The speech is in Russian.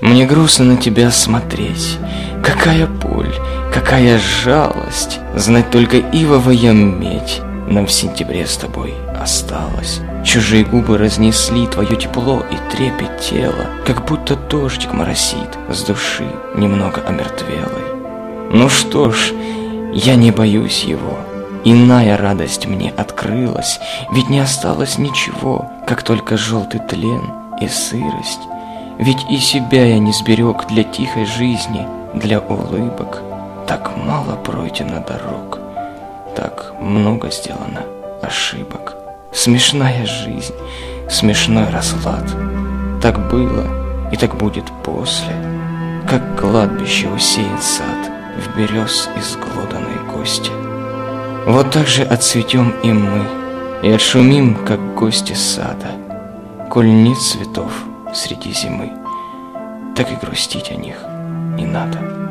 Мне грустно на тебя смотреть. Какая боль, какая жалость. Знать только ивовая медь нам в сентябре с тобой осталось. Чужие губы разнесли твое тепло и трепет тела, как будто дождик моросит с души немного омертвелой. Ну что ж, я не боюсь его. Иная радость мне открылась, ведь не осталось ничего, как только желтый тлен и сырость. Ведь и себя я не сберег для тихой жизни, для улыбок. Так мало пройдено дорог, так много сделано ошибок. Смешная жизнь, смешной расклад. Так было и так будет после, как кладбище усеян сад в берез изглоданной кости. Вот так же отцветем и мы, и отшумим, как гости сада. Коль нет цветов среди зимы, так и грустить о них не надо.